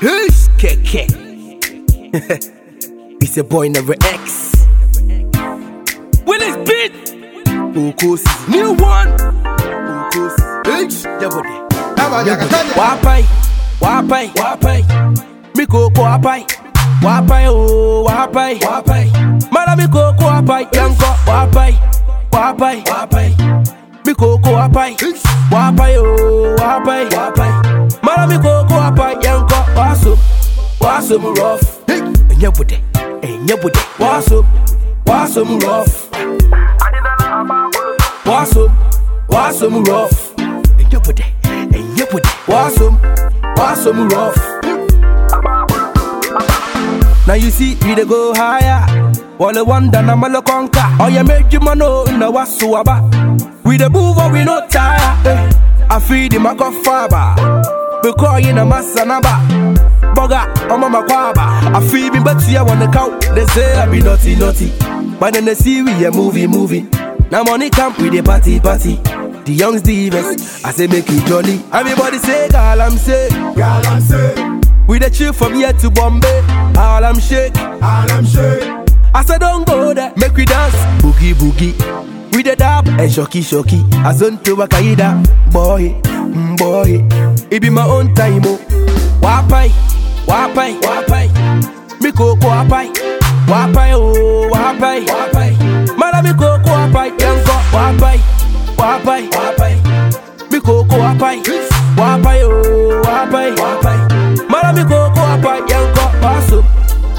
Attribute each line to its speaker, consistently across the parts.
Speaker 1: Hey, KK. it's a boy never X. Willis beat. Ukos. New one. Ukos. Hey, Jabode. Wapai. Wapai. Wapai. Miko ko wapai. Wapai oh wapai. Wapai. Mara miko ko wapai. Yanko wapai. Wapai. Wapai. Miko ko wapai. Wapai oh wapai. Wapai. Mara miko ko wapai. Yanko waso. Waso mu rough. Hey, Jabode. Hey, Jabode. Waso. Waso mu rough. Waso. Waso mu rough. Hey, Jabode. Hey, Jabode. Waso. Waso mu rough. Now you see, we go higher. Wale wonder na malo conquer. Oh yeah, make you mano in the wasuaba. We dey move on, we no tire. Eh, I feed him, I got fiber. Because you know masanaba. Boga, I'm on my kwaba. I feed me, but see I wanna count. They say I be naughty, naughty. But then they see we a movie, movie. Now money camp with the party, party. The youngs divas, I say make it jolly. Everybody say, girl, I'm sick.
Speaker 2: Girl, I'm sick.
Speaker 1: We the chill from here to Bombay. All I'm shake.
Speaker 2: All I'm shake.
Speaker 1: I said don't go there, make we dance. Boogie boogie. We the dab and shocky shocky. I son to Wakaida. Boy, mm, boy. It be my own time. Oh. Wapai, wapai, wapai. mikoko wapai. Wapai oh wapai. Wapai. Mara mikoko wapai. yango wapai. Wapai. Wapai. mikoko wapai. Wapai oh wapai. Wapai. Mara mikoko wapai. yango waso.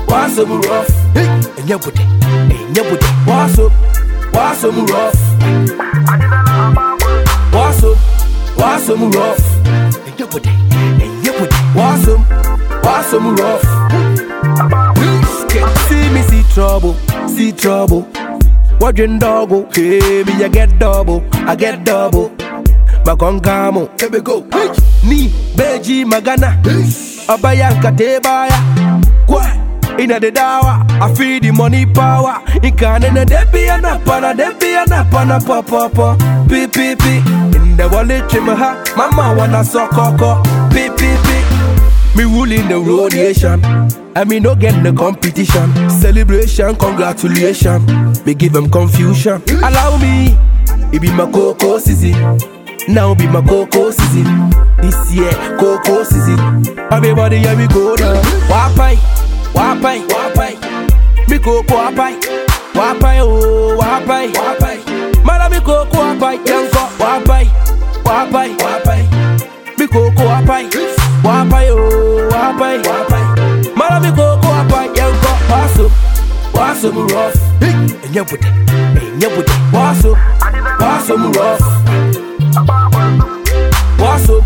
Speaker 1: Waso mu rough. Hey, nyabude. Hey, nyabude. Waso. Waso mu rough. Waso. Waso mu rough. Hey, nyabude. Hey, nyabude. Waso. Waso mu rough. See me see trouble, see trouble. Watching double, hey me I get double, I get double. Makongamo, here we go. Ni beji magana, abaya katebaya. Kwa ina the dawa, I feel the money power. Ikane na debi anapana, debi anapana pa pa pa. Pi pi pi, in the wallet chimaha, mama wanna sokoko. Pi pi pi. Me ruling the road nation. I me no get the competition. Celebration, congratulation. Me give them confusion. Allow me, it be my cocoa season. Now be my cocoa season. This year, cocoa season. Everybody, here we go now. Wapai, wapai, wapai. Me cocoa wapai, wapai oh wapai, wapai. Mara me cocoa wapai, yanko wapai, wapai, wapai. Me cocoa wapai, wapai oh wapai, wapai. Mara cocoa wapai, yanko waso, waso mu rough. Hey, nyabude, hey nyabude, waso, waso mu rough. Waso,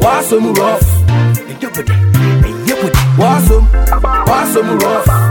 Speaker 1: waso mu rough. Hey nyabude, hey nyabude, waso, waso mu rough.